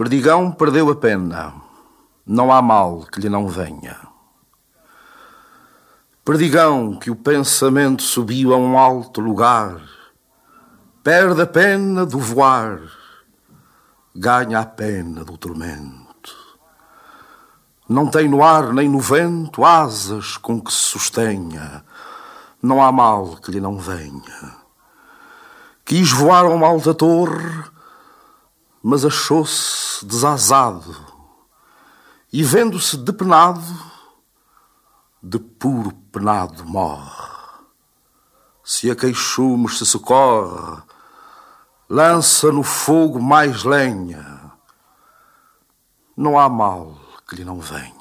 Perdigão perdeu a pena, não há mal que lhe não venha. Perdigão que o pensamento subiu a um alto lugar, perde a pena do voar, ganha a pena do tormento. Não tem no ar nem no vento asas com que se sustenha, não há mal que lhe não venha. Quis voar a uma alta torre, mas achou-se desazado e, vendo-se depenado, de puro penado morre. Se a queixumes se socorre, lança no fogo mais lenha. Não há mal que lhe não venha.